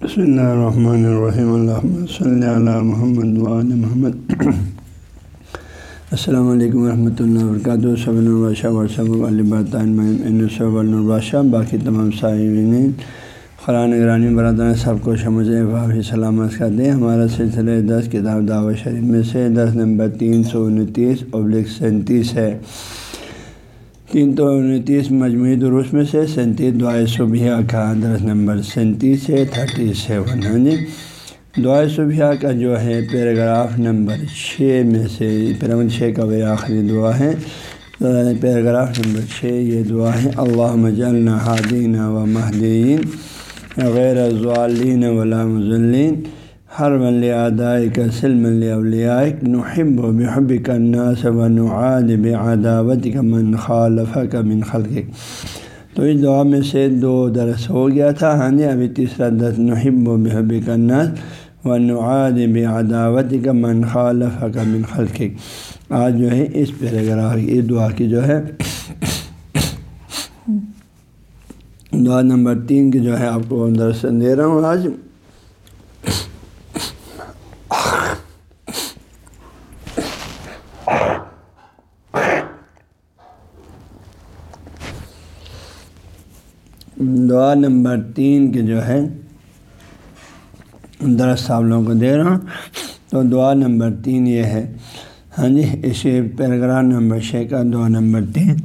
بسم اللہ الرحمن الرحیم الحمۃ صلی اللہ محمد وعلی محمد السلام علیکم ورحمۃ اللہ وبرکاتہ صبح الباشہ ورثہ الباطین الباشہ باقی تمام صاحبین قرآن گرانی برادر سب کو شمج بھابی سلامت کرتے ہیں ہمارا سلسلہ دس کتاب دعوت شریف میں سے دس نمبر تین سو انتیس ابلک سینتیس ہے تین سو انتیس مجموعی دروس میں سے سینتیس دعائے صبح کا درس نمبر سینتیس ہے تھرٹی سیون ہاں جی دعائے صبح کا جو ہے پیراگراف نمبر چھ میں سے پیراگراف چھ کا وہ آخری دعا ہے پیراگراف نمبر چھ یہ دعا ہے اللہ مجلنا حادین و مہدین غیر ضالین ولا مزلین ہر مل ادائے کا سلم اولیائک نحب و بحب کا ناس و نعاد بعداوت کا من خالف کا من خلق تو اس دعا میں سے دو درس ہو گیا تھا ہاں جی ابھی تیسرا درس، نحب و بحب کا ناس و نعاد بعداوت کا من خالف کا من خلق آج جو ہے، اس پیراگراف اس دعا کی جو ہے، دعا نمبر تین کی جو ہے، آپ کو درسن دے رہا ہوں آج۔ دعا نمبر تین کے جو ہے، درس آپ لوگوں کو دے رہا ہوں۔ تو دعا نمبر تین یہ ہے۔ ہاں جی اسی پیراگراف نمبر چھ کا دعا نمبر تین۔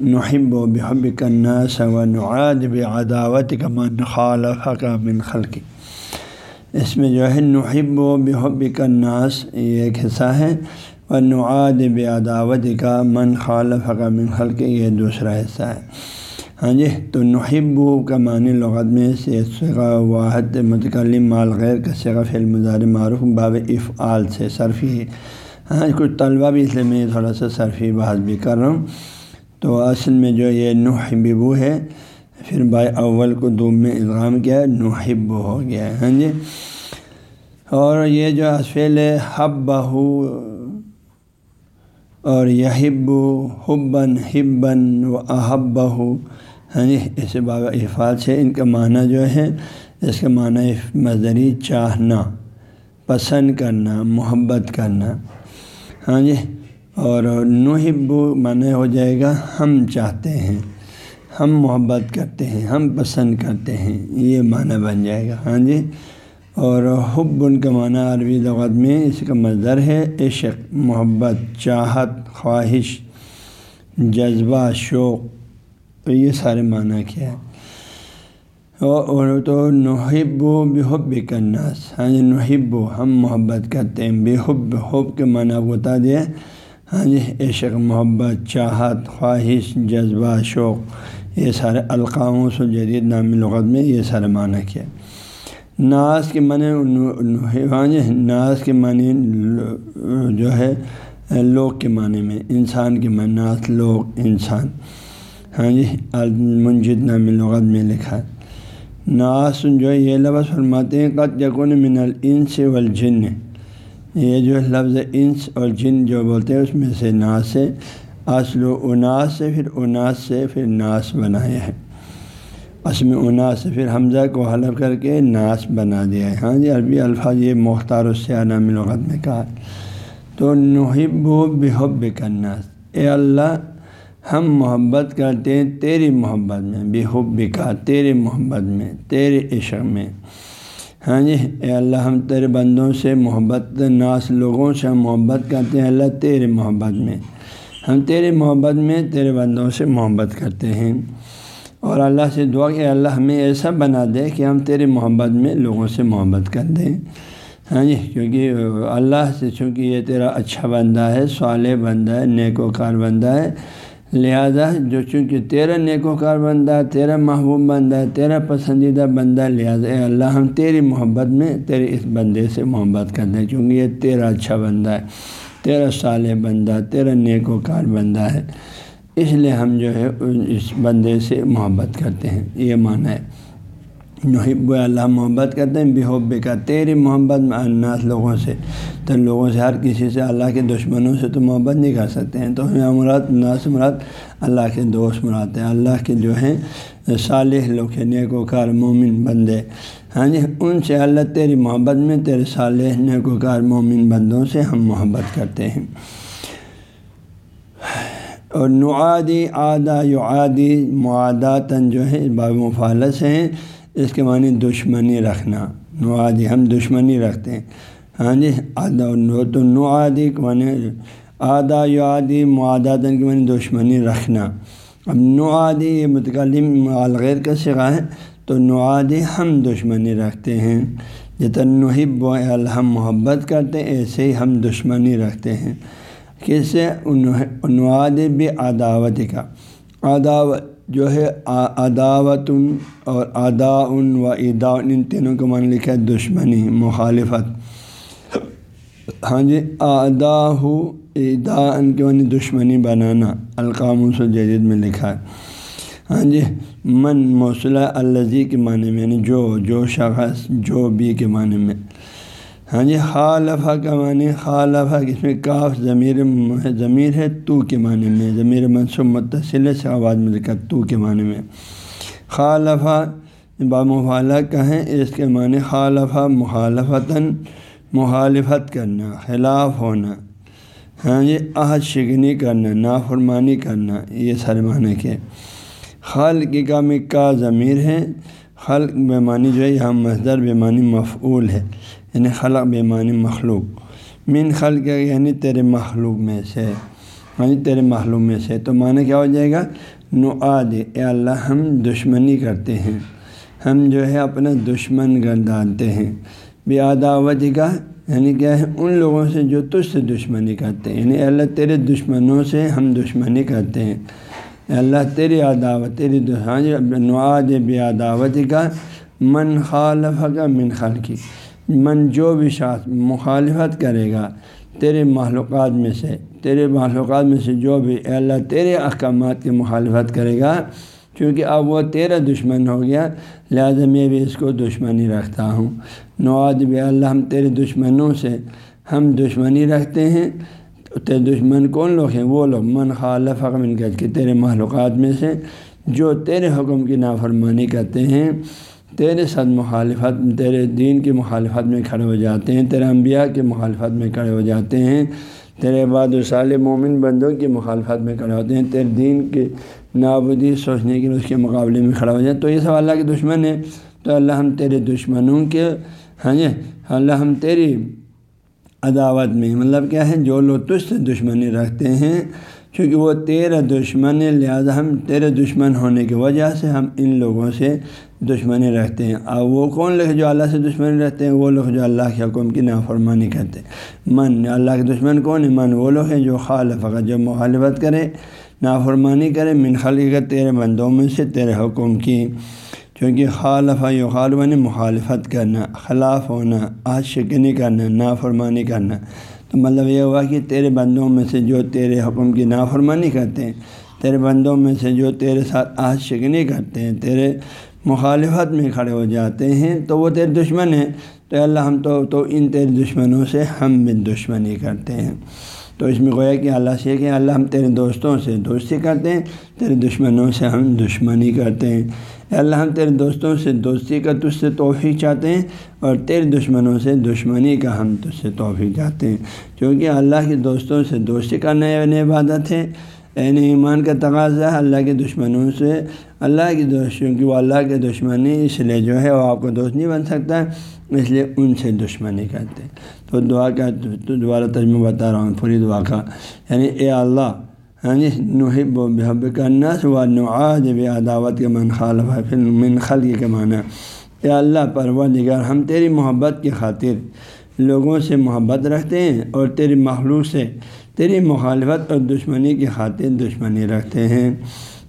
نحب و بحب کرنا و نعاد بعداوت کا من خالف کا من خلقی اس میں جو ہے، نحب و بحب الناس یہ ایک حصہ ہے۔ و نعاد بعداوت کا من خالف کا من خلقی یہ دوسرا حصہ ہے۔ ہاں جی تو نحب کا معنی لغت میں سے واحد متکلم مال غیر کا سگا فعل مظاہر معروف باب افعال سے صرفی ہاں کچھ طلبہ بھی اس لیے میں تھوڑا سا صرفی بحث بھی کر رہا ہوں۔ تو اصل میں جو یہ نحبو ہے، پھر بھائی اول کو دو میں الغام کیا ہے نحب ہو گیا ہے ہاں جی اور یہ جو اسفیل ہے حب بہو اور یہب حبن ہبن و احب ہاں جی ایسے بابا افعال سے ان کا معنی جو ہے، اس کا معنی مزری چاہنا، پسند کرنا، محبت کرنا ہاں جی اور نحب معنی ہو جائے گا ہم چاہتے ہیں، ہم محبت کرتے ہیں، ہم پسند کرتے ہیں، یہ معنی بن جائے گا ہاں جی اور حب ان کا معنی عربی لغت میں اس کا مظر ہے عشق محبت، چاہت، خواہش، جذبہ، شوق، تو یہ سارے معنی کیا ہے اور تو نحب و بحب کناس ہاں جی نحب و ہم محبت کرتے ہیں، بے حب حب کے معنی آپ بتا دیا ہاں جی عشق محبت، چاہت، خواہش، جذبہ، شوق، یہ سارے القاؤں سے جدید نامی لغت میں یہ سارے معنی کیا ناس کے معنی ہاں جی کے معنی جو ہے لوگ کے معنی میں، انسان کے معنی، ناس لوگ انسان۔ ہاں جی منجد نامی لغت میں لکھا ہے۔ ناس جو ہے، یہ لفظ فرماتے ہیں قط یقون من الانس والجن۔ یہ جو لفظ انس اور جن جو بولتے ہیں، اس میں سے ناس ہے۔ اصل و اناس سے، پھر اناس سے، پھر ناس بنایا ہے۔ اصل میں سے پھر حمزہ کو حلف کر کے ناس بنا دیا ہے۔ ہاں جی عربی الفاظ یہ مختار نامی لغت میں کہا تو نحب و بحب کناس اے اللہ، ہم محبت کرتے ہیں تیری محبت میں بے حب کا تیرے محبت میں، تیرے عشق میں۔ ہاں جی اے اللہ، ہم تیرے بندوں سے محبت، ناس لوگوں سے ہم محبت کرتے ہیں۔ اللہ تیرے محبت میں، ہم تیرے محبت میں تیرے بندوں سے محبت کرتے ہیں۔ اور اللہ سے دعا کہ اللہ ہمیں ایسا بنا دے کہ ہم تیرے محبت میں لوگوں سے محبت کر دیں۔ ہاں جی کیونکہ اللہ سے چونکہ یہ تیرا اچھا بندہ ہے، صالح بندہ ہے نیک و کار بندہ ہے، لہذا جو چونکہ تیرا نیک و کار بندہ، تیرا محبوب بندہ ہے تیرا پسندیدہ بندہ، لہٰذا اے اللہ ہم تیری محبت میں تیرے اس بندے سے محبت کرتے ہیں کیونکہ یہ تیرا اچھا بندہ ہے، تیرا صالح بندہ، تیرا نیک و کار بندہ ہے۔ اس لیے ہم جو ہے اس بندے سے محبت کرتے ہیں۔ یہ معنی ہے، نحب اللہ محبت کرتے ہیں، بحب کا تیری محبت میں اناس لوگوں سے۔ تو لوگوں سے ہر کسی سے اللہ کے دشمنوں سے تو محبت نہیں کر سکتے ہیں۔ تو مراد ناس مراد اللہ کے دوست مراد ہیں۔ اللہ کے جو ہیں، صالح لوگ نیک و کار مومن بندے۔ ہاں جی ان سے اللہ تیری محبت میں، تیرے صالح نیک و کار مومن بندوں سے ہم محبت کرتے ہیں۔ اور نعادی آدھا یو عادی معاداتاً جو ہے باب مفالس ہیں۔ اس کے معنی دشمنی رکھنا۔ نعادی، ہم دشمنی رکھتے ہیں۔ ہاں جی آدھا تو نعادی کے معنی، آدھا یو عادی معاداتاً کے معنی دشمنی رکھنا۔ اب نعادی یہ متکلم الغیر کا سگا ہے، تو نعادی ہم دشمنی رکھتے ہیں۔ جتن نحب و الحم محبت کرتے ایسے ہی ہم دشمنی رکھتے ہیں۔ کس سے انواد بھی عداوت کا عداوت جو ہے عداوت اور ادا ان و ادا ان تینوں کو مان لکھا ہے دشمنی، مخالفت۔ ہاں جی ادا ہو ادا ان کے معنی دشمنی بنانا القام جدید میں لکھا ہے۔ ہاں جی من موصلہ الزی کے معنی میں یعنی جو جو شخص، جو بھی کے معنی میں۔ ہاں جی خالفہ کا معنی خالفہ اس میں کاف ضمیر ضمیر ہے تو کے معنی میں، ضمیر منصوب متصل سے آواز میں لکھا تو کے معنی میں۔ خالفہ بامفالہ کہیں اس کے معنی خالفہ مخالفتاً مخالفت کرنا، خلاف ہونا۔ ہاں جی عہد شگنی کرنا، نافرمانی کرنا، یہ سارے معنی کے۔ خال کی کا میں کا ضمیر ہے خلق بے معنی جو ہے، یہاں مصدر بے معنی مفعول ہے یعنی خلق بے معنی مخلوق۔ من خلق یعنی تیرے مخلوق میں سے یعنی تیرے مخلوق میں سے۔ تو معنی کیا ہو جائے گا؟ نعاد، اے اللہ، ہم دشمنی کرتے ہیں۔ ہم جو ہے، اپنا دشمن گردانتے ہیں۔ بے عداوت کا یعنی کیا ہے، ان لوگوں سے جو تجھ سے دشمنی کرتے ہیں۔ یعنی اللہ، تیرے دشمنوں سے ہم دشمنی کرتے ہیں۔ اللہ تیری عداوت، تیری ہاں بے عداوت کا، من خالف کا من خالقی من جو بھی شاخ مخالفت کرے گا تیرے معلومات میں سے، تیرے معلومات میں سے جو بھی اللہ تیرے احکامات کی مخالفت کرے گا کیونکہ اب وہ تیرا دشمن ہو گیا، لہٰذا میں بھی اس کو دشمنی رکھتا ہوں۔ نواز بھی اللہ ہم تیرے دشمنوں سے ہم دشمنی رکھتے ہیں۔ تیرے دشمن کون لوگ ہیں؟ وہ لوگ من خالف من کر کے تیرے معلومات میں سے جو تیرے حکم کی نافرمانی کرتے ہیں، تیرے ساتھ مخالفت، تیرے دین کی مخالفت میں کھڑے ہو جاتے ہیں، تیرے انبیاء کی مخالفت میں کھڑے ہو جاتے ہیں، تیرے بعد وسال مومن بندوں کی مخالفت میں کھڑے ہوتے ہیں، تیرے دین کے نابودی سوچنے کے اس کے مقابلے میں کھڑا ہو جائے تو یہ سب اللہ کے دشمن ہے تو اللہ ہم تیرے دشمنوں کے ہاں جی اللہ ہم تیری عداوت میں۔ مطلب کیا ہے؟ جو لوگ تجھ سے دشمنی رکھتے ہیں کیونکہ وہ تیرا دشمن ہے لہٰذا ہم تیرے دشمن ہونے کی وجہ سے ہم ان لوگوں سے دشمنی رکھتے ہیں۔ اور وہ کون لوگ جو اللہ سے دشمنی رکھتے ہیں؟ وہ لوگ جو اللہ کے حکم کی نافرمانی کرتے ہیں۔ من، اللہ کے دشمن کون ہے من، وہ لوگ ہیں جو خالف جو مخالفت کرے، نافرمانی کرے، من خالق تیرے بندوں میں سے تیرے حکم کی۔ چونکہ خالف یو خالف نے مخالفت کرنا، خلاف ہونا آج شکنی کرنا، نافرمانی کرنا۔ تو مطلب یہ ہوا کہ تیرے بندوں میں سے جو تیرے حکم کی نافرمانی کرتے ہیں، تیرے بندوں میں سے جو تیرے ساتھ آج شکنی کرتے ہیں، تیرے مخالفت میں کھڑے ہو جاتے ہیں، تو وہ تیرے دشمن ہیں۔ تو اللہ، ہم تو تو ان تیرے دشمنوں سے ہم بھی دشمنی کرتے ہیں۔ تو اس میں گویا کہ اللہ سے کہ اللہ ہم تیرے دوستوں سے دوستی کرتے ہیں، تیرے دشمنوں سے ہم دشمنی کرتے ہیں۔ اللہ، ہم تیرے دوستوں سے دوستی کا تجھ سے توفیق چاہتے ہیں اور تیرے دشمنوں سے دشمنی کا ہم تجھ سے توفیق چاہتے ہیں۔ کیونکہ اللہ کے دوستوں سے دوستی کرنا نئے عبادت ہے عین ایمان کا تقاضا ہے اللہ کے دشمنوں سے۔ اللہ کی دوست کیونکہ وہ اللہ کے دشمنی اس لیے جو ہے وہ آپ کو دوست نہیں بن سکتا ہے اس لیے ان سے دشمنی کرتے ہیں۔ تو دعا کا، تو دوبارہ تجمہ بتا رہا ہوں، پوری دعا کا۔ یعنی اے اللہ ہاں جی نحب و بحب کرنا و نعاد بھی عداوت کے من خالف من خلق کے معنی. اے اللہ پرور نگر ہم تیری محبت کی خاطر لوگوں سے محبت رکھتے ہیں اور تیری مخلوق سے تیری مخالفت اور دشمنی کی خاطر دشمنی رکھتے ہیں۔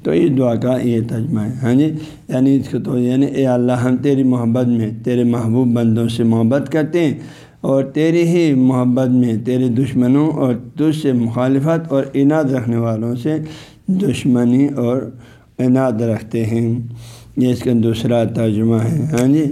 تو اس دعا کا یہ تجمہ ہے۔ ہاں جی یعنی اس کو تو یعنی اے اللہ، ہم تیری محبت میں تیرے محبوب بندوں سے محبت کرتے ہیں اور تیری ہی محبت میں تیرے دشمنوں اور تجھ سے مخالفت اور انعد رکھنے والوں سے دشمنی اور انعد رکھتے ہیں۔ یہ اس کا دوسرا ترجمہ ہے۔ ہاں جی۔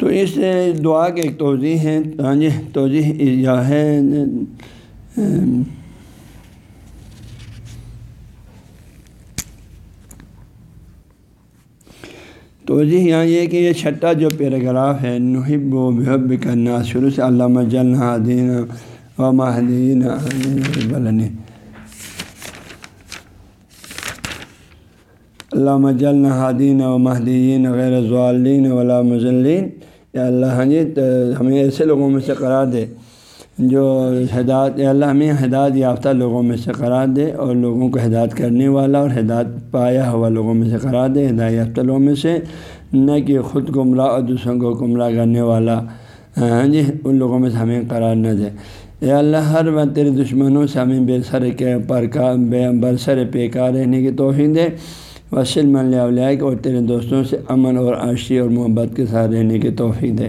تو اس دعا کے ایک توضیع ہے۔ ہاں جی توضیع یہ ہے۔ توضیع یہاں یہ کہ یہ چھٹا جو پیراگراف ہے، نحب و بحب کرنا شروع سے علامہ جلنا دین و مہدین علامہ جلنا حدین و مہدین غیر ضالین ولا مزلین یا اللہ ہاں ہمیں ایسے لوگوں میں سے قرار دے جو ہدایت اللہ ہمیں ہدایت یافتہ لوگوں میں سے قرار دے اور لوگوں کو ہدایت کرنے والا اور ہدایت پایا ہوا لوگوں میں سے قرار دے، ہدایت یافتہ لوگوں میں سے، نہ کہ خود گمراہ اور دوسروں کو گمراہ کرنے والا ہاں جی ان لوگوں میں سے ہمیں قرار نہ دے۔ اے اللہ، ہر وقت تیرے دشمنوں سے ہمیں بے سر کے پرکا، بے برسر پیکار رہنے کی توفیق دے۔ وسل مل اور تیرے دوستوں سے امن اور عاشی اور محبت کے ساتھ رہنے کی توفیق دے۔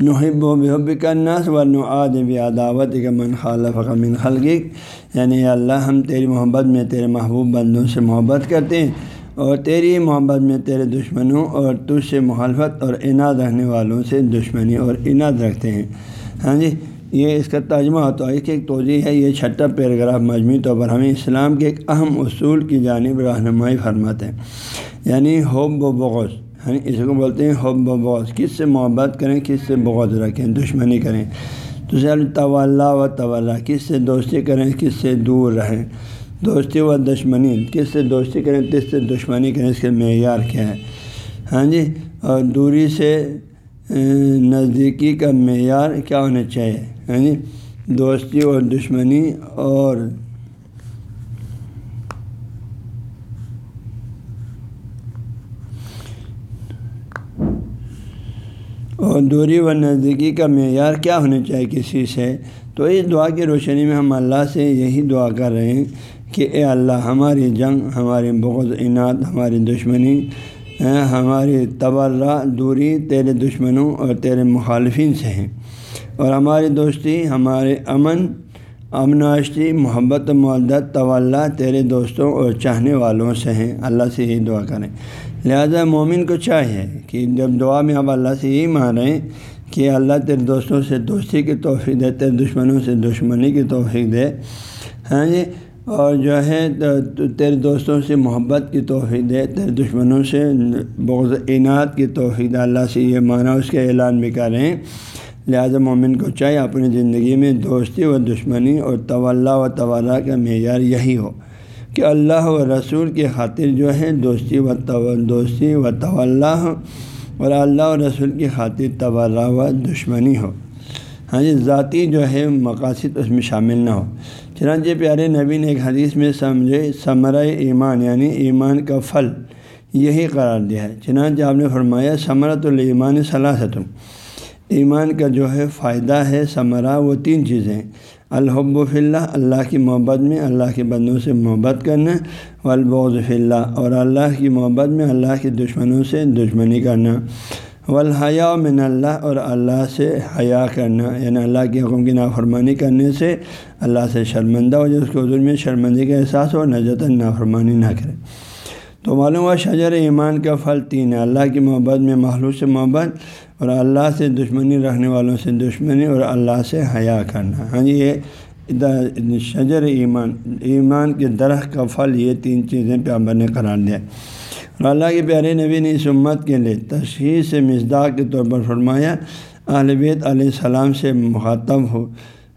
نحب و بحب کا و نعاد بھی عداوت کا من خالف کا من خلق یعنی اللہ، ہم تیری محبت میں تیرے محبوب بندوں سے محبت کرتے ہیں اور تیری محبت میں تیرے دشمنوں اور تجھ سے مخالفت اور انعد رکھنے والوں سے دشمنی اور انعد رکھتے ہیں۔ ہاں جی یہ اس کا ترجمہ ہوتا ہے کہ ایک توضیع ہے۔ یہ چھٹا پیراگراف مجموعی طور پر ہمیں اسلام کے ایک اہم اصول کی جانب رہنمائی فرماتے ہیں۔ یعنی حب و بغض۔ یعنی اس کو بولتے ہیں حب بغض کس سے محبت کریں، کس سے بغض رکھیں، دشمنی کریں۔ تو طول و طول کس سے دوستی کریں، کس سے دور رہیں۔ دوستی و دشمنی۔ کس سے دوستی کریں، کس سے دشمنی کریں، اس کے معیار کیا ہے؟ ہاں جی؟ اور دوری سے نزدیکی کا معیار کیا ہونا چاہیے؟ یعنی دوستی اور دشمنی اور اور دوری و نزدیکی کا معیار کیا ہونا چاہیے کسی سے؟ تو اس دعا کی روشنی میں ہم اللہ سے یہی دعا کر رہے ہیں کہ اے اللہ، ہماری جنگ، ہماری بغض، انعت، ہماری دشمنی ہماری تبرہ، دوری تیرے دشمنوں اور تیرے مخالفین سے ہیں۔ اور ہماری دوستی، ہمارے امن امناشتی محبت معدت طول تیرے دوستوں اور چاہنے والوں سے ہیں۔ اللہ سے یہی دعا کریں۔ لہذا مومن کو چاہیے کہ جب دعا میں آپ اللہ سے یہی مانیں کہ اللہ تیرے دوستوں سے دوستی کی توفیق دے، تیرے دشمنوں سے دشمنی کی توفیق دے ہاں جی؟ اور جو ہے، تیرے دوستوں سے محبت کی توفیق دے، تیرے دشمنوں سے بغض انعت کی توفیق دے، اللہ سے یہ معنی اس کے اعلان بھی کریں۔ لہٰذا مومن کو چاہے اپنی زندگی میں دوستی و دشمنی اور طول و طوالہ کا معیار یہی ہو۔ کہ اللہ و رسول کی خاطر جو ہے دوستی و دوستی و طول ہو اور اللہ و رسول کی خاطر طول و دشمنی ہو۔ ہاں جی ذاتی جو ہے مقاصد اس میں شامل نہ ہو۔ چنانچہ پیارے نبی نے ایک حدیث میں سمجھے ثمرۂ ایمان یعنی ایمان کا پھل یہی قرار دیا ہے۔ چنانچہ آپ نے فرمایا ثمرت الایمان صلاحت ایمان کا جو ہے فائدہ ہے، ثمرہ وہ تین چیزیں الحب فی اللہ اللہ کی محبت میں اللہ کے بندوں سے محبت کرنا، والبغض فی اللہ، اور اللہ کی محبت میں اللہ کے دشمنوں سے دشمنی کرنا۔ والحیا من اللہ، اور اللہ سے حیا کرنا۔ یعنی اللہ کے حکم کی نافرمانی کرنے سے اللہ سے شرمندہ ہو جائے اس کو حضور میں شرمندی کا احساس ہو نجت نافرمانی نہ کرے۔ تو معلوم ہوا شجر ایمان کا پھل تین ہے۔ اللہ کی محبت میں محلوط سے محبت اور اللہ سے دشمنی رکھنے والوں سے دشمنی اور اللہ سے حیا کرنا۔ ہاں جی یہ شجر ایمان ایمان کے درخت کا پھل، یہ تین چیزیں پیامبر نے قرار دیا۔ اور اللہ کے پیارے نبی نے اس امت کے لیے تشہیر سے مزداق کے طور پر فرمایا، اہل بیت علیہ السلام سے مخاطب ہو۔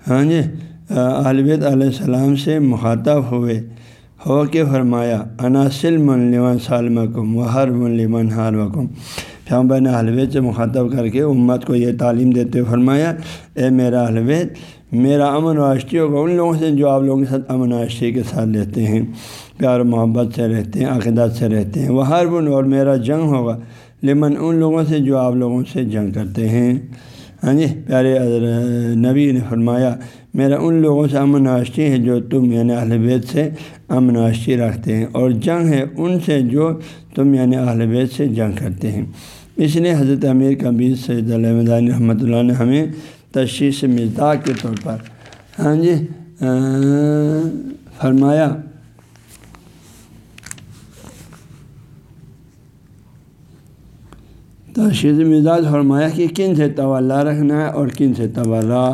ہاں جی اہل بیت علیہ السلام سے مخاطب ہوئے۔ ہو کے فرمایا عناصل من سالم کم و ہر من ہار وکم پھر نے بیت سے مخاطب کر کے امت کو یہ تعلیم دیتے ہوئے فرمایا، اے میرا بیت، میرا امن و عشتی ہوگا، ان لوگوں سے جو آپ لوگوں کے ساتھ امن و عشتی کے ساتھ لیتے ہیں، پیار و محبت سے رہتے ہیں، عقیدت سے رہتے ہیں، وہ ہر بن اور میرا جنگ ہوگا۔ لیکن ان لوگوں سے جو آپ لوگوں سے جنگ کرتے ہیں۔ ہاں جی پیارے نبی نے فرمایا، میرا ان لوگوں سے امن آشتی ہے جو تم یعنی اہل بیت سے امن آشتی رکھتے ہیں، اور جنگ ہے ان سے جو تم یعنی اہل بیت سے جنگ کرتے ہیں۔ اس لیے حضرت امیر کبیر سید الحمدانی رحمۃ اللہ نے ہمیں تشخیص مزداق کے طور پر۔ ہاں جی فرمایا تشخیص مزاج فرمایا کہ کن سے طوالہ رکھنا ہے اور کن سے طوالہ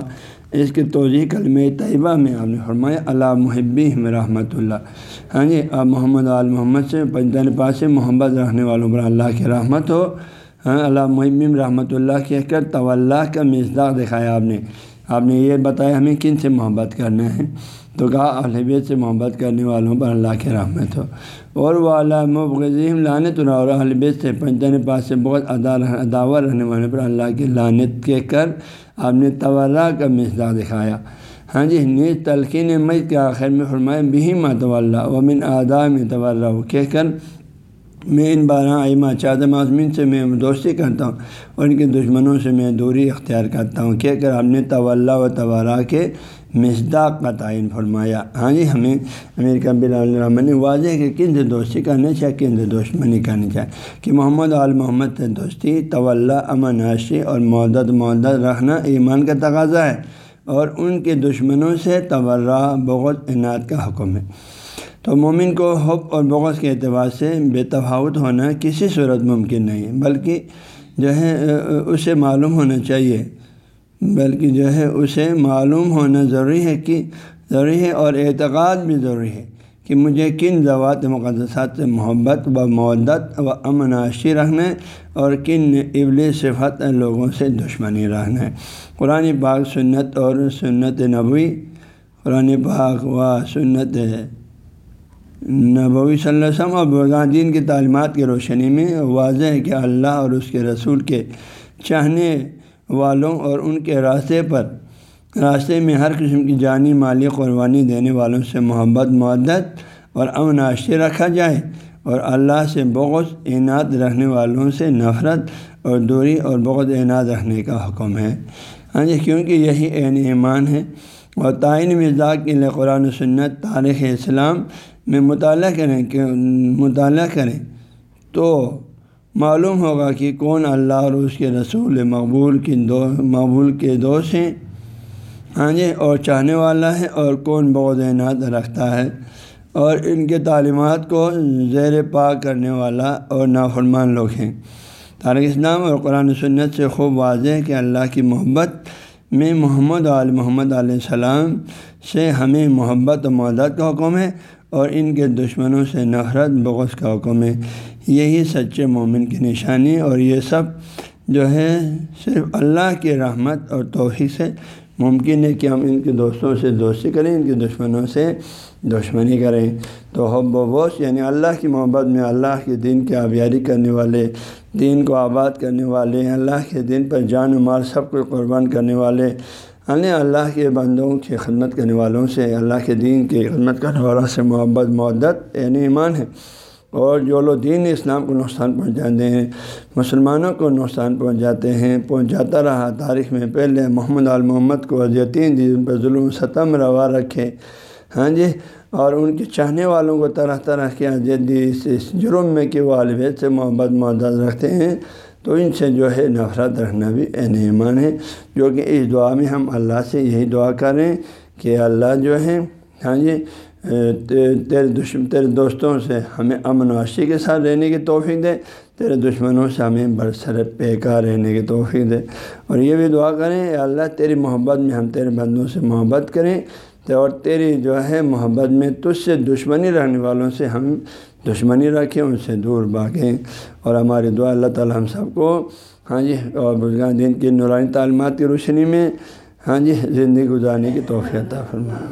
اس کے توجہ کلم طیبہ میں آپ نے فرمایا، اللہ محبی رحمۃ اللہ۔ ہاں جی آپ محمد عال محمد سے پنجان پاس سے محبت رکھنے والوں پر اللہ کی رحمت ہو۔ ہاں اللہ محب رحمۃ اللہ کہہ کر طلّہ کا مزداق دکھایا آپ نے۔ آپ نے یہ بتایا ہمیں کن سے محبت کرنا ہے؟ تو کہا البیت سے محبت کرنے والوں پر اللہ کی رحمت ہو۔ اور وہ اللہ مبغیم لانت اور البیت سے پنجن پاس سے بہت اداور رہنے والوں پر اللہ کی لانت کہہ کر آپ نے طلّہ کا مزداق دکھایا۔ ہاں جی نیز تلقین مت کے آخر میں فرمائے بھی ماتول و من ادا میں طول کہہ کر میں ان بارہ ائمہ چاد معذمین سے میں دوستی کرتا ہوں اور ان کے دشمنوں سے میں دوری اختیار کرتا ہوں۔ کہہ کر ہم نے طول و تبارہ کے مزداق کا تعین فرمایا۔ ہاں جی ہمیں امیر کبیر نے واضح کہ کن سے دوستی کرنا چاہیے، کن سے دشمنی کرنی چاہیے۔ کہ محمد عال محمد سے دوستی طول امن عاشی اور معدت معدت رکھنا ایمان کا تقاضا ہے۔ اور ان کے دشمنوں سے طورہ بغض، انعت کا حکم ہے۔ تو مومن کو حب اور بغض کے اعتبار سے بے تفاوت ہونا کسی صورت ممکن نہیں ہے بلکہ جو ہے اسے معلوم ہونا چاہیے۔ بلکہ جو ہے، اسے معلوم ہونا ضروری ہے کہ ضروری ہے اور اعتقاد بھی ضروری ہے کہ مجھے کن ذوات مقدسات سے محبت و معدت و امن عاشی رکھنا ہے اور کن ابل صفت لوگوں سے دشمنی رکھنا ہے۔ قرآن پاک سنت اور سنت نبوی، قرآن پاک و سنت نبوی صلی اللہ علیہ وسلم اور بغان دین کی تعلیمات کی روشنی میں واضح ہے کہ اللہ اور اس کے رسول کے چاہنے والوں اور ان کے راستے پر، راستے میں ہر قسم کی جانی، مالی قربانی دینے والوں سے محبت معدت اور امن عاشی رکھا جائے اور اللہ سے بغض اعنات رکھنے والوں سے نفرت اور دوری اور بغض اعنات رکھنے کا حکم ہے۔ ہاں جی کیونکہ یہی عین ایمان ہے۔ اور تعین مزاق کے لیے قرآن و سنت، تاریخ اسلام میں مطالعہ کریں کہ مطالعہ کریں تو معلوم ہوگا کہ کون اللہ اور اس کے رسول مقبول کی دو مقبول کے دوست ہیں۔ ہاں جی اور چاہنے والا ہے اور کون بہت اعنات رکھتا ہے۔ اور ان کے تعلیمات کو زیر پا کرنے والا اور نافرمان لوگ ہیں۔ تارک اسلام اور قرآن سنت سے خوب واضح ہے کہ اللہ کی محبت میں محمد علیہ محمد علیہ السلام سے ہمیں محبت و مدد کا حکم ہے۔ اور ان کے دشمنوں سے نفرت بغض کا حکم ہے۔ یہی سچے مومن کی نشانی اور یہ سب جو ہے صرف اللہ کی رحمت اور توحید سے ممکن ہے کہ ہم ان کے دوستوں سے دوستی کریں، ان کے دشمنوں سے دشمنی کریں۔ تو حب و بوس یعنی اللہ کی محبت میں اللہ کے دین کی آبیاری کرنے والے، دین کو آباد کرنے والے، اللہ کے دین پر جان و مال سب کو قربان کرنے والے یعنی اللہ کے بندوں کی خدمت کرنے والوں سے، اللہ کے دین کی خدمت کرنے والوں سے محبت معدت یعنی ایمان ہے۔ اور جو لوگ دین اسلام کو نقصان پہنچاتے ہیں، مسلمانوں کو نقصان پہنچاتے ہیں، پہنچاتا رہا تاریخ میں پہلے محمد عال محمد کو اذیتین دی، ان پر ظلم ستم روا رکھے۔ ہاں جی؟ اور ان کے چاہنے والوں کو طرح طرح کے اذیت دی، اس جرم میں کہ وہ البید سے محبت معدت رکھتے ہیں۔ تو ان سے جو ہے نفرت رکھنا بھی عین ایمان ہے۔ جو کہ اس دعا میں ہم اللہ سے یہی دعا کریں کہ اللہ جو ہے ہاں جی تیرے دشمن تیرے دوستوں سے ہمیں امن واشی کے ساتھ رہنے کی توفیق دے۔ تیرے دشمنوں سے ہمیں برسر پیکار رہنے کی توفیق دے۔ اور یہ بھی دعا کریں اللہ، تیری محبت میں ہم تیرے بندوں سے محبت کریں۔ اور تیری جو ہے محبت میں تجھ سے دشمنی رہنے والوں سے ہم دشمنی رکھیں، ان سے دور بھاگیں۔ اور ہماری دعا اللہ تعالیٰ ہم سب کو ہاں جی اور بزرگان دین کی نورانی تعلیمات کی روشنی میں ہاں جی زندگی گزارنے کی توفیع عطا فرمائے۔